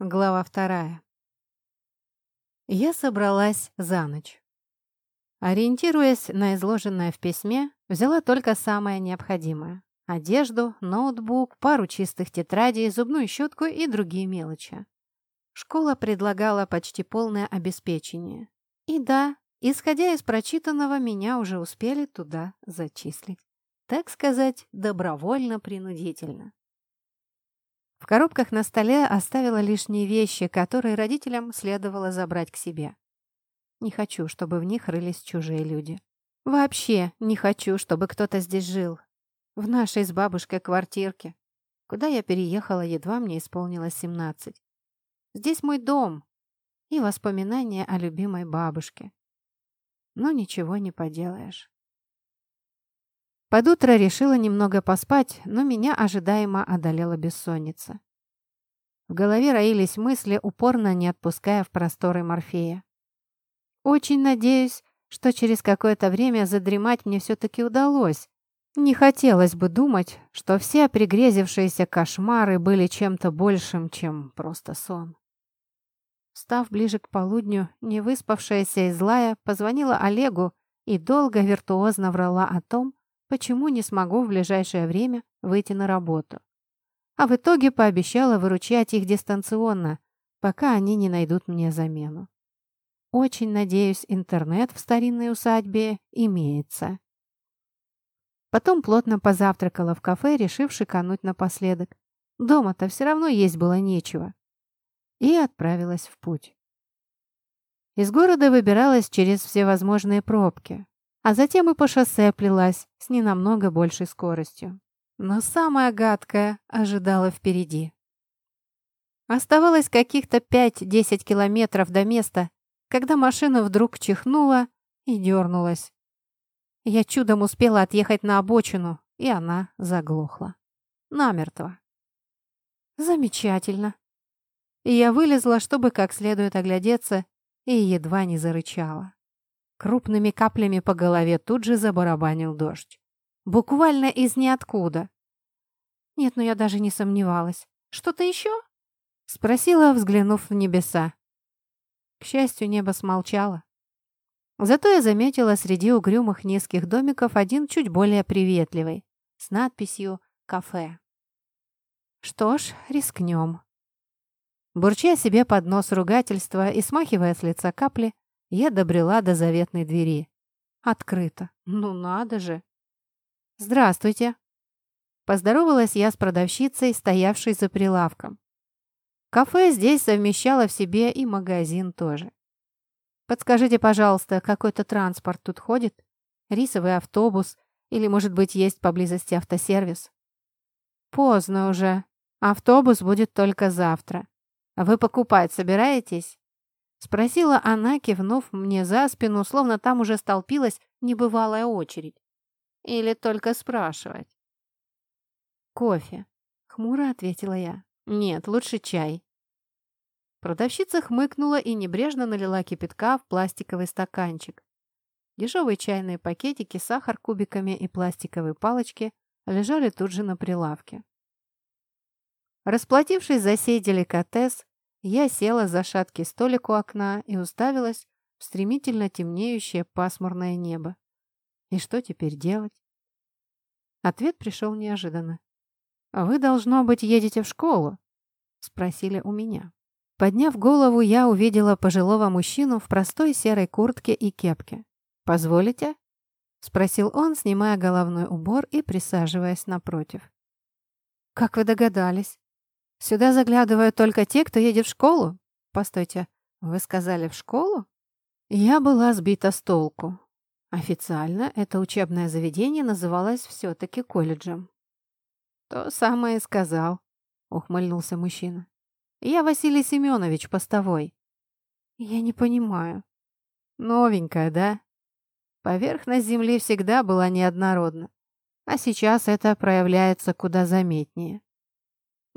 Глава вторая. Я собралась за ночь. Ориентируясь на изложенное в письме, взяла только самое необходимое. Одежду, ноутбук, пару чистых тетрадей, зубную щетку и другие мелочи. Школа предлагала почти полное обеспечение. И да, исходя из прочитанного, меня уже успели туда зачислить. Так сказать, добровольно-принудительно. В коробках на столе оставила лишние вещи, которые родителям следовало забрать к себе. Не хочу, чтобы в них рылись чужие люди. Вообще не хочу, чтобы кто-то здесь жил. В нашей с бабушкой квартирке, куда я переехала, едва мне исполнилось 17. Здесь мой дом и воспоминания о любимой бабушке. Но ничего не поделаешь. Под утро решила немного поспать, но меня ожидаемо одолела бессонница. В голове роились мысли, упорно не отпуская в просторы Морфея. Очень надеюсь, что через какое-то время задремать мне все-таки удалось. Не хотелось бы думать, что все пригрезившиеся кошмары были чем-то большим, чем просто сон. Став ближе к полудню, невыспавшаяся и злая позвонила Олегу и долго виртуозно врала о том, почему не смогу в ближайшее время выйти на работу. А в итоге пообещала выручать их дистанционно, пока они не найдут мне замену. Очень надеюсь, интернет в старинной усадьбе имеется. Потом плотно позавтракала в кафе, решив шикануть напоследок. Дома-то все равно есть было нечего. И отправилась в путь. Из города выбиралась через всевозможные пробки а затем и по шоссе плелась с ненамного большей скоростью. Но самое гадкое ожидало впереди. Оставалось каких-то 5-10 километров до места, когда машина вдруг чихнула и дернулась. Я чудом успела отъехать на обочину, и она заглохла. Намертво. Замечательно. Я вылезла, чтобы как следует оглядеться, и едва не зарычала. Крупными каплями по голове тут же забарабанил дождь. Буквально из ниоткуда. Нет, ну я даже не сомневалась. Что-то еще? Спросила, взглянув в небеса. К счастью, небо смолчало. Зато я заметила среди угрюмых низких домиков один чуть более приветливый, с надписью «Кафе». Что ж, рискнем. Бурча себе под нос ругательства и смахивая с лица капли, я добрела до заветной двери. Открыто. Ну надо же. «Здравствуйте!» Поздоровалась я с продавщицей, стоявшей за прилавком. Кафе здесь совмещало в себе и магазин тоже. Подскажите, пожалуйста, какой-то транспорт тут ходит? Рисовый автобус? Или, может быть, есть поблизости автосервис? Поздно уже. Автобус будет только завтра. Вы покупать собираетесь? Спросила она, кивнув мне за спину, словно там уже столпилась небывалая очередь. Или только спрашивать? «Кофе», — хмуро ответила я. «Нет, лучше чай». Продавщица хмыкнула и небрежно налила кипятка в пластиковый стаканчик. Дешевые чайные пакетики, сахар кубиками и пластиковые палочки лежали тут же на прилавке. Расплатившись за сей деликатес, я села за шаткий столик у окна и уставилась в стремительно темнеющее пасмурное небо. И что теперь делать? Ответ пришел неожиданно. «Вы, должно быть, едете в школу?» — спросили у меня. Подняв голову, я увидела пожилого мужчину в простой серой куртке и кепке. «Позволите?» — спросил он, снимая головной убор и присаживаясь напротив. «Как вы догадались?» Сюда заглядывают только те, кто едет в школу. Постойте, вы сказали в школу? Я была сбита с толку. Официально это учебное заведение называлось все-таки колледжем. То самое и сказал, ухмыльнулся мужчина. Я Василий Семенович, постовой. Я не понимаю. Новенькая, да? Поверхность Земли всегда была неоднородна, а сейчас это проявляется куда заметнее.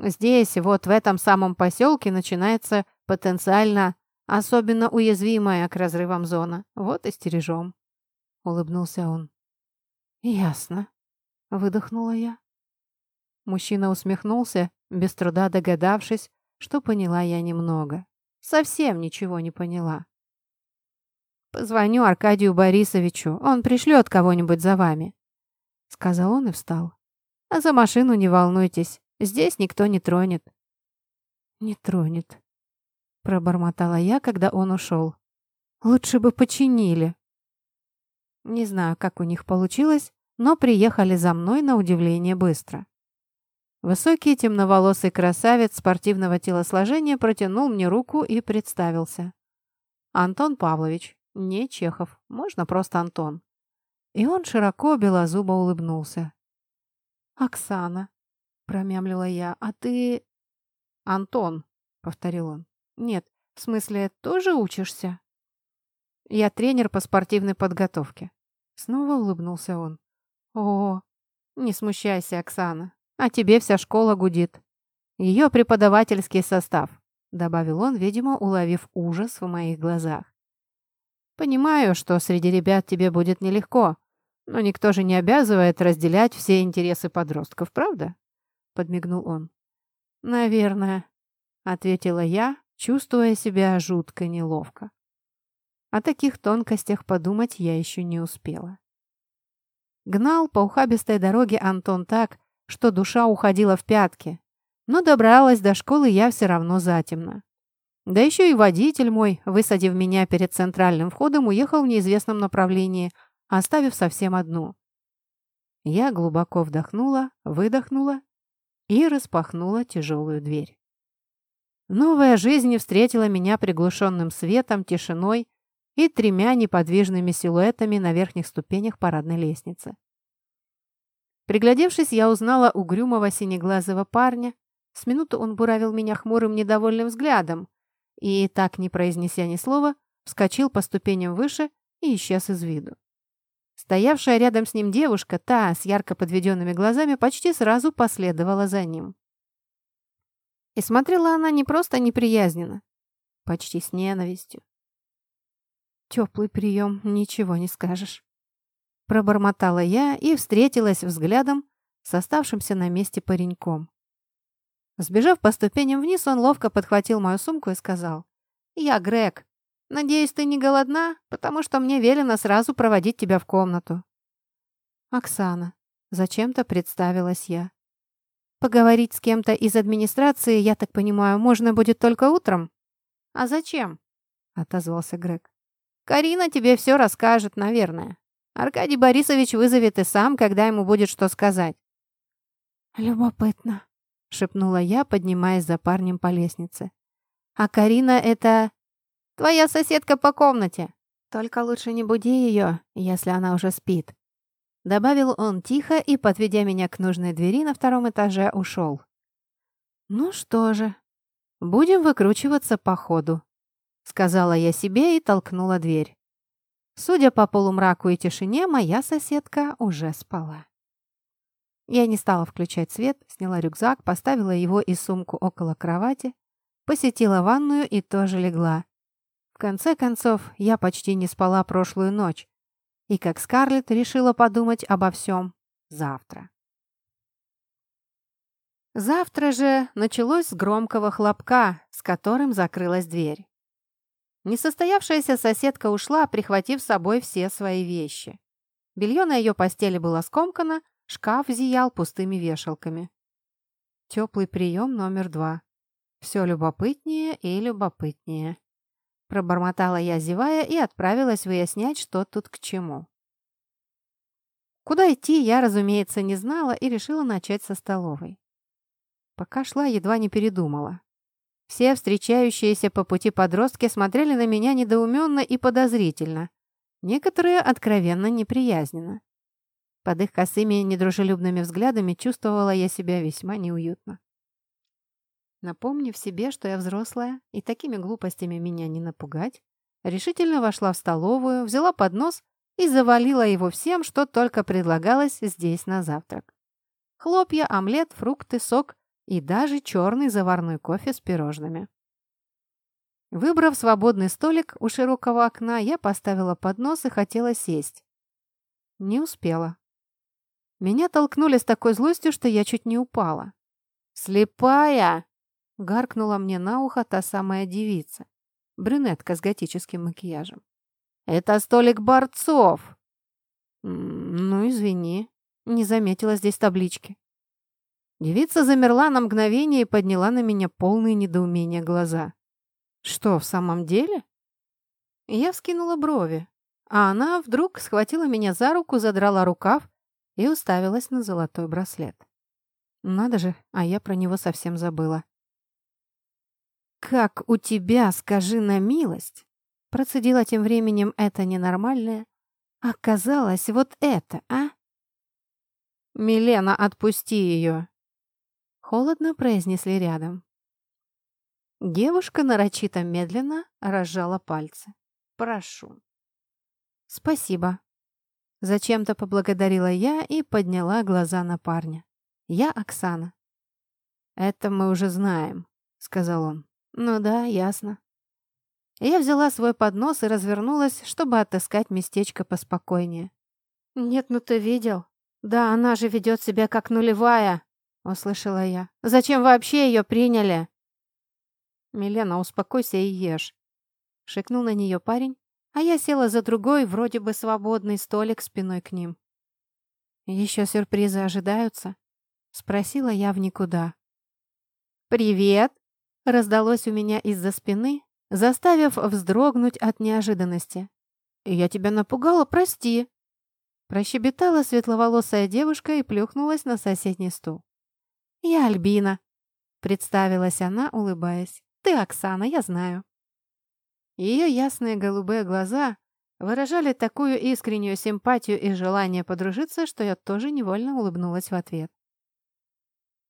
Здесь, вот в этом самом поселке, начинается потенциально особенно уязвимая к разрывам зона. Вот и стережем», — улыбнулся он. «Ясно», — выдохнула я. Мужчина усмехнулся, без труда догадавшись, что поняла я немного. Совсем ничего не поняла. «Позвоню Аркадию Борисовичу, он пришлет кого-нибудь за вами», — сказал он и встал. «А за машину не волнуйтесь, здесь никто не тронет». «Не тронет», — пробормотала я, когда он ушел. «Лучше бы починили». Не знаю, как у них получилось, но приехали за мной на удивление быстро. Высокий темноволосый красавец спортивного телосложения протянул мне руку и представился. «Антон Павлович, не Чехов, можно просто Антон». И он широко белозубо улыбнулся. «Оксана», — промямлила я, — «а ты...» «Антон», — повторил он. «Нет, в смысле, тоже учишься?» «Я тренер по спортивной подготовке». Снова улыбнулся он. «О, не смущайся, Оксана. А тебе вся школа гудит. Ее преподавательский состав», — добавил он, видимо, уловив ужас в моих глазах. «Понимаю, что среди ребят тебе будет нелегко, но никто же не обязывает разделять все интересы подростков, правда?» — подмигнул он. «Наверное», — ответила я, чувствуя себя жутко неловко. О таких тонкостях подумать я еще не успела. Гнал по ухабистой дороге Антон так, что душа уходила в пятки. Но добралась до школы я все равно затемно. Да еще и водитель мой, высадив меня перед центральным входом, уехал в неизвестном направлении, оставив совсем одну. Я глубоко вдохнула, выдохнула и распахнула тяжелую дверь. Новая жизнь встретила меня приглушенным светом, тишиной и тремя неподвижными силуэтами на верхних ступенях парадной лестницы. Приглядевшись, я узнала угрюмого синеглазого парня. С минуты он буравил меня хмурым недовольным взглядом и, так не произнеся ни слова, вскочил по ступеням выше и исчез из виду. Стоявшая рядом с ним девушка, та с ярко подведенными глазами, почти сразу последовала за ним. И смотрела она не просто неприязненно, почти с ненавистью. Теплый прием, ничего не скажешь. Пробормотала я и встретилась взглядом с оставшимся на месте пареньком. Сбежав по ступеням вниз, он ловко подхватил мою сумку и сказал. «Я Грег. Надеюсь, ты не голодна, потому что мне велено сразу проводить тебя в комнату». «Оксана», — зачем-то представилась я. «Поговорить с кем-то из администрации, я так понимаю, можно будет только утром?» «А зачем?» — отозвался Грег. «Карина тебе все расскажет, наверное». Аркадий Борисович вызовет и сам, когда ему будет что сказать. «Любопытно», — шепнула я, поднимаясь за парнем по лестнице. «А Карина — это...» «Твоя соседка по комнате. Только лучше не буди ее, если она уже спит». Добавил он тихо и, подведя меня к нужной двери на втором этаже, ушел. «Ну что же, будем выкручиваться по ходу», — сказала я себе и толкнула дверь. Судя по полумраку и тишине, моя соседка уже спала. Я не стала включать свет, сняла рюкзак, поставила его и сумку около кровати, посетила ванную и тоже легла. Конце концов, я почти не спала прошлую ночь, и, как Скарлетт, решила подумать обо всем завтра. Завтра же началось с громкого хлопка, с которым закрылась дверь. Несостоявшаяся соседка ушла, прихватив с собой все свои вещи. Белье на ее постели было скомкано, шкаф зиял пустыми вешалками. Теплый прием номер два. Все любопытнее и любопытнее. Пробормотала я, зевая, и отправилась выяснять, что тут к чему. Куда идти, я, разумеется, не знала и решила начать со столовой. Пока шла, едва не передумала. Все встречающиеся по пути подростки смотрели на меня недоуменно и подозрительно. Некоторые откровенно неприязненно. Под их косыми недружелюбными взглядами чувствовала я себя весьма неуютно. Напомнив себе, что я взрослая, и такими глупостями меня не напугать, решительно вошла в столовую, взяла поднос и завалила его всем, что только предлагалось здесь на завтрак. Хлопья, омлет, фрукты, сок и даже черный заварной кофе с пирожными. Выбрав свободный столик у широкого окна, я поставила поднос и хотела сесть. Не успела. Меня толкнули с такой злостью, что я чуть не упала. «Слепая!» — гаркнула мне на ухо та самая девица, брюнетка с готическим макияжем. «Это столик борцов!» «Ну, извини, не заметила здесь таблички». Девица замерла на мгновение и подняла на меня полные недоумения глаза. «Что, в самом деле?» Я вскинула брови, а она вдруг схватила меня за руку, задрала рукав и уставилась на золотой браслет. Надо же, а я про него совсем забыла. «Как у тебя, скажи на милость!» Процедила тем временем это ненормальное. «Оказалось, вот это, а?» «Милена, отпусти ее!» Холодно произнесли рядом. Девушка нарочито медленно разжала пальцы. «Прошу». «Спасибо». Зачем-то поблагодарила я и подняла глаза на парня. «Я Оксана». «Это мы уже знаем», — сказал он. «Ну да, ясно». Я взяла свой поднос и развернулась, чтобы отыскать местечко поспокойнее. «Нет, ну ты видел? Да, она же ведет себя как нулевая», — услышала я. «Зачем вообще ее приняли?» «Милена, успокойся и ешь», — шикнул на нее парень, а я села за другой, вроде бы свободный столик спиной к ним. «Еще сюрпризы ожидаются?» — спросила я в никуда. «Привет!» — раздалось у меня из-за спины, заставив вздрогнуть от неожиданности. «Я тебя напугала, прости!» Прощебетала светловолосая девушка и плюхнулась на соседний стул. «Я Альбина», — представилась она, улыбаясь. «Ты Оксана, я знаю». Ее ясные голубые глаза выражали такую искреннюю симпатию и желание подружиться, что я тоже невольно улыбнулась в ответ.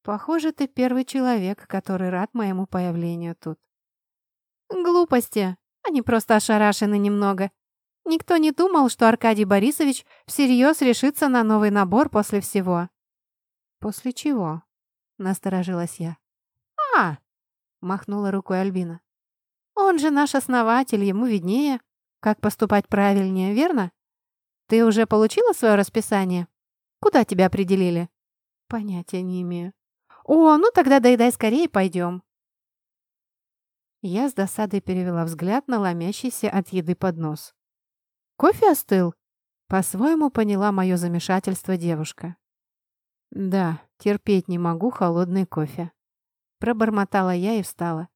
«Похоже, ты первый человек, который рад моему появлению тут». «Глупости. Они просто ошарашены немного. Никто не думал, что Аркадий Борисович всерьез решится на новый набор после всего». «После чего?» — насторожилась я. «А!» — махнула рукой Альбина. Он же наш основатель, ему виднее, как поступать правильнее, верно? Ты уже получила свое расписание? Куда тебя определили? Понятия не имею. О, ну тогда доедай скорее, пойдем. Я с досадой перевела взгляд на ломящийся от еды поднос. Кофе остыл? По-своему поняла мое замешательство девушка. Да, терпеть не могу холодный кофе. Пробормотала я и встала.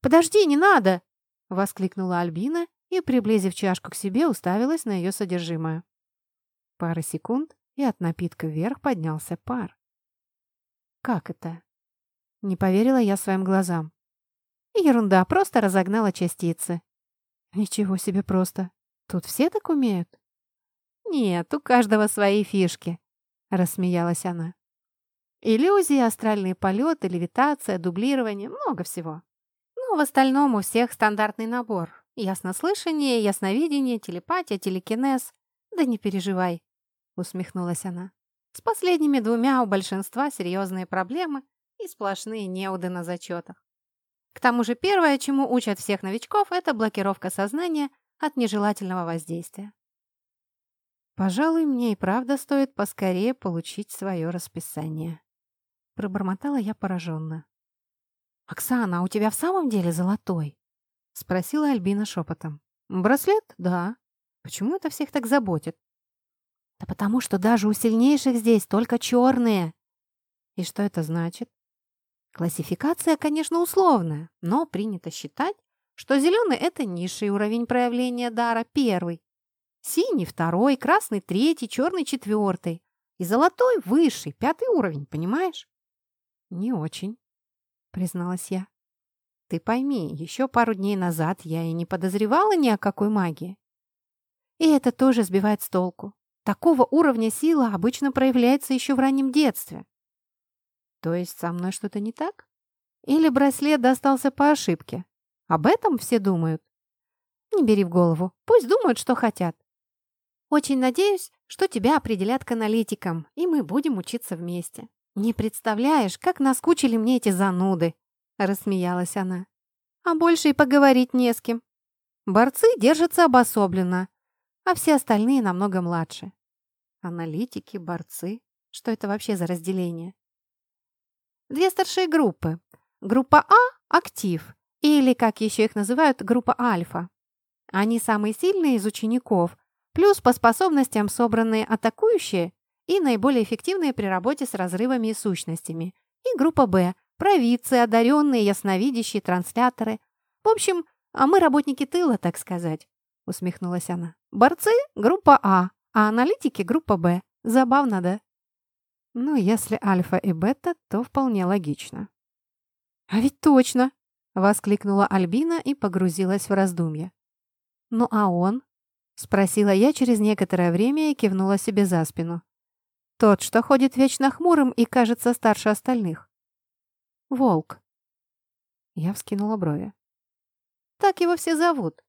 «Подожди, не надо!» — воскликнула Альбина и, приблизив чашку к себе, уставилась на ее содержимое. Пара секунд, и от напитка вверх поднялся пар. «Как это?» Не поверила я своим глазам. Ерунда, просто разогнала частицы. Ничего себе просто. Тут все так умеют? Нет, у каждого свои фишки, рассмеялась она. Иллюзии, астральные полеты, левитация, дублирование, много всего. Ну, в остальном у всех стандартный набор. Яснослышание, ясновидение, телепатия, телекинез. Да не переживай, усмехнулась она. С последними двумя у большинства серьезные проблемы и сплошные неуды на зачетах. К тому же первое, чему учат всех новичков, это блокировка сознания от нежелательного воздействия. Пожалуй, мне и правда стоит поскорее получить свое расписание. Пробормотала я пораженно. «Оксана, а у тебя в самом деле золотой?» — спросила Альбина шепотом. «Браслет? Да. Почему это всех так заботит?» «Да потому что даже у сильнейших здесь только черные». «И что это значит?» Классификация, конечно, условная, но принято считать, что зеленый – это низший уровень проявления дара, первый. Синий – второй, красный – третий, черный – четвертый. И золотой – высший, пятый уровень, понимаешь? Не очень призналась я. Ты пойми, еще пару дней назад я и не подозревала ни о какой магии. И это тоже сбивает с толку. Такого уровня сила обычно проявляется еще в раннем детстве. То есть со мной что-то не так? Или браслет достался по ошибке? Об этом все думают. Не бери в голову. Пусть думают, что хотят. Очень надеюсь, что тебя определят к аналитикам, и мы будем учиться вместе. «Не представляешь, как наскучили мне эти зануды!» — рассмеялась она. «А больше и поговорить не с кем. Борцы держатся обособленно, а все остальные намного младше. Аналитики, борцы. Что это вообще за разделение?» «Две старшие группы. Группа А – актив, или, как еще их называют, группа альфа. Они самые сильные из учеников, плюс по способностям собранные атакующие и наиболее эффективные при работе с разрывами и сущностями. И группа Б – провидцы, одаренные, ясновидящие, трансляторы. В общем, а мы работники тыла, так сказать, усмехнулась она. Борцы – группа А, а аналитики – группа Б. Забавно, да? Ну, если альфа и бета, то вполне логично. «А ведь точно!» — воскликнула Альбина и погрузилась в раздумья. «Ну а он?» — спросила я через некоторое время и кивнула себе за спину. «Тот, что ходит вечно хмурым и кажется старше остальных». «Волк». Я вскинула брови. «Так его все зовут.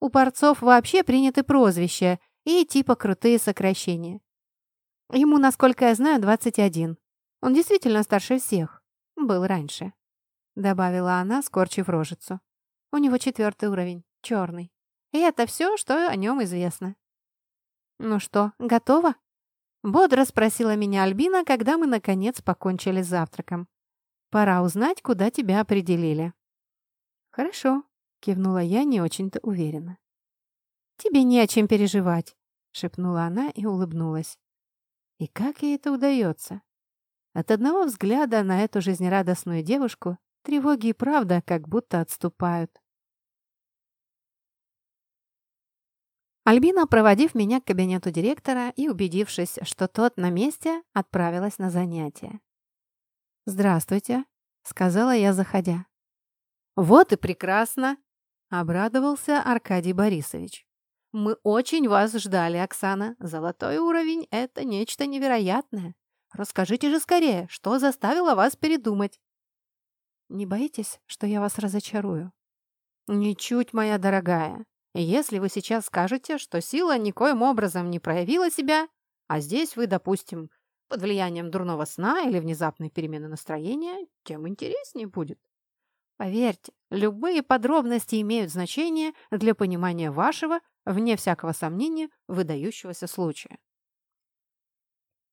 У борцов вообще приняты прозвища и типа крутые сокращения. Ему, насколько я знаю, 21. Он действительно старше всех. Был раньше. Добавила она, скорчив рожицу. У него четвертый уровень, черный. И это все, что о нем известно. «Ну что, готова?» Бодро спросила меня Альбина, когда мы, наконец, покончили с завтраком. «Пора узнать, куда тебя определили». «Хорошо», — кивнула я не очень-то уверенно. «Тебе не о чем переживать», — шепнула она и улыбнулась. И как ей это удается? От одного взгляда на эту жизнерадостную девушку тревоги и правда как будто отступают. Альбина, проводив меня к кабинету директора и убедившись, что тот на месте, отправилась на занятия. «Здравствуйте», — сказала я, заходя. «Вот и прекрасно!» — обрадовался Аркадий Борисович. Мы очень вас ждали, Оксана. Золотой уровень — это нечто невероятное. Расскажите же скорее, что заставило вас передумать?» «Не боитесь, что я вас разочарую?» «Ничуть, моя дорогая. Если вы сейчас скажете, что сила никоим образом не проявила себя, а здесь вы, допустим, под влиянием дурного сна или внезапной перемены настроения, тем интереснее будет. Поверьте, любые подробности имеют значение для понимания вашего вне всякого сомнения, выдающегося случая.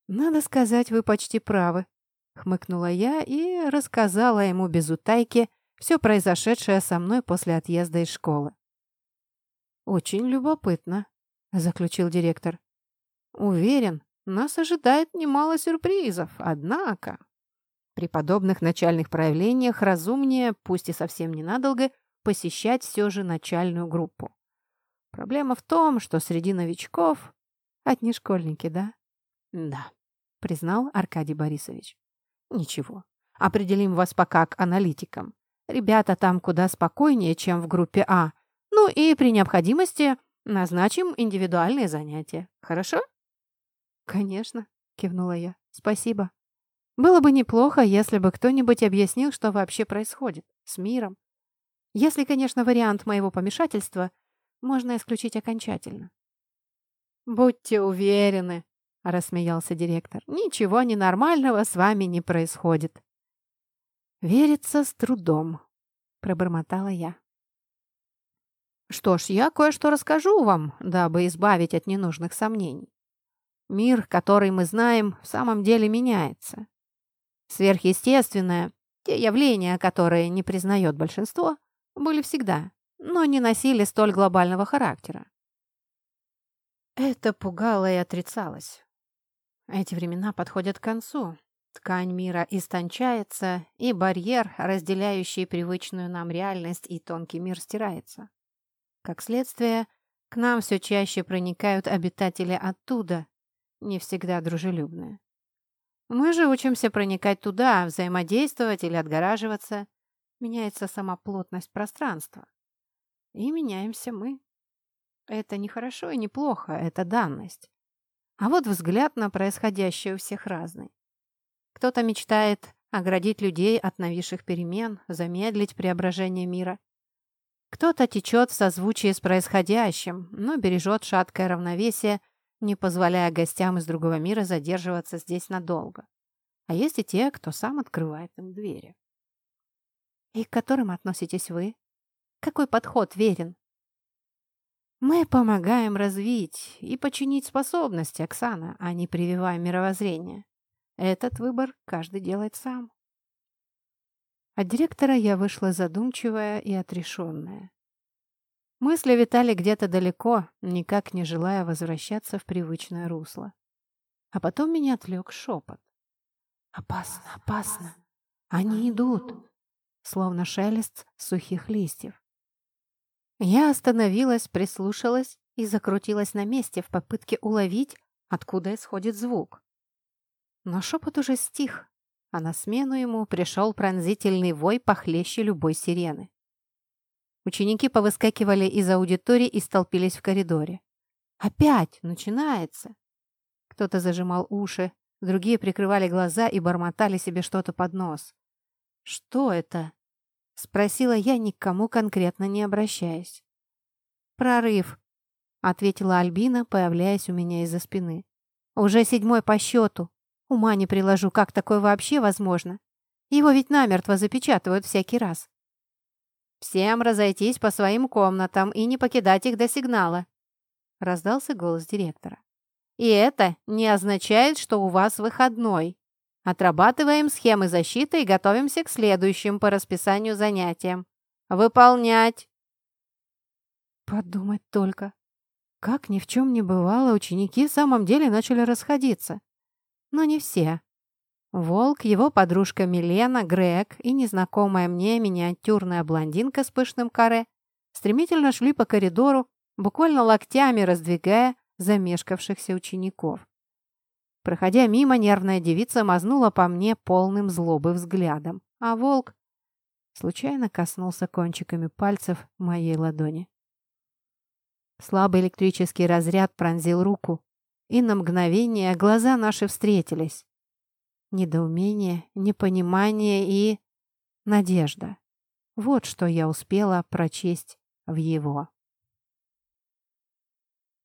«Надо сказать, вы почти правы», — хмыкнула я и рассказала ему без утайки все произошедшее со мной после отъезда из школы. «Очень любопытно», — заключил директор. «Уверен, нас ожидает немало сюрпризов, однако...» При подобных начальных проявлениях разумнее, пусть и совсем ненадолго, посещать все же начальную группу. Проблема в том, что среди новичков... Одни школьники, да? Да, признал Аркадий Борисович. Ничего. Определим вас пока к аналитикам. Ребята там куда спокойнее, чем в группе А. Ну и при необходимости назначим индивидуальные занятия. Хорошо? Конечно, кивнула я. Спасибо. Было бы неплохо, если бы кто-нибудь объяснил, что вообще происходит с миром. Если, конечно, вариант моего помешательства можно исключить окончательно. «Будьте уверены», — рассмеялся директор, «ничего ненормального с вами не происходит». «Верится с трудом», — пробормотала я. «Что ж, я кое-что расскажу вам, дабы избавить от ненужных сомнений. Мир, который мы знаем, в самом деле меняется. Сверхъестественное, те явления, которые не признает большинство, были всегда но не носили столь глобального характера. Это пугало и отрицалось. Эти времена подходят к концу. Ткань мира истончается, и барьер, разделяющий привычную нам реальность и тонкий мир, стирается. Как следствие, к нам все чаще проникают обитатели оттуда, не всегда дружелюбные. Мы же учимся проникать туда, взаимодействовать или отгораживаться. Меняется сама плотность пространства. И меняемся мы. Это не хорошо и не плохо, это данность. А вот взгляд на происходящее у всех разный. Кто-то мечтает оградить людей от новейших перемен, замедлить преображение мира. Кто-то течет в созвучии с происходящим, но бережет шаткое равновесие, не позволяя гостям из другого мира задерживаться здесь надолго. А есть и те, кто сам открывает им двери. И к которым относитесь вы? Какой подход верен? Мы помогаем развить и починить способности, Оксана, а не прививаем мировоззрение. Этот выбор каждый делает сам. От директора я вышла задумчивая и отрешенная. Мысли витали где-то далеко, никак не желая возвращаться в привычное русло. А потом меня отвлек шепот. «Опасно, опасно! Они идут!» Словно шелест сухих листьев. Я остановилась, прислушалась и закрутилась на месте в попытке уловить, откуда исходит звук. Но шепот уже стих, а на смену ему пришел пронзительный вой похлеще любой сирены. Ученики повыскакивали из аудитории и столпились в коридоре. «Опять! Начинается!» Кто-то зажимал уши, другие прикрывали глаза и бормотали себе что-то под нос. «Что это?» — спросила я, никому конкретно не обращаясь. «Прорыв», — ответила Альбина, появляясь у меня из-за спины. «Уже седьмой по счету. Ума не приложу, как такое вообще возможно? Его ведь намертво запечатывают всякий раз. «Всем разойтись по своим комнатам и не покидать их до сигнала», — раздался голос директора. «И это не означает, что у вас выходной. Отрабатываем схемы защиты и готовимся к следующим по расписанию занятиям. Выполнять!» Подумать только. Как ни в чем не бывало, ученики в самом деле начали расходиться. Но не все. Волк, его подружка Милена, Грег и незнакомая мне миниатюрная блондинка с пышным каре стремительно шли по коридору, буквально локтями раздвигая замешкавшихся учеников. Проходя мимо, нервная девица мазнула по мне полным злобы взглядом, а волк случайно коснулся кончиками пальцев моей ладони. Слабый электрический разряд пронзил руку, и на мгновение глаза наши встретились. Недоумение, непонимание и... надежда. Вот что я успела прочесть в его.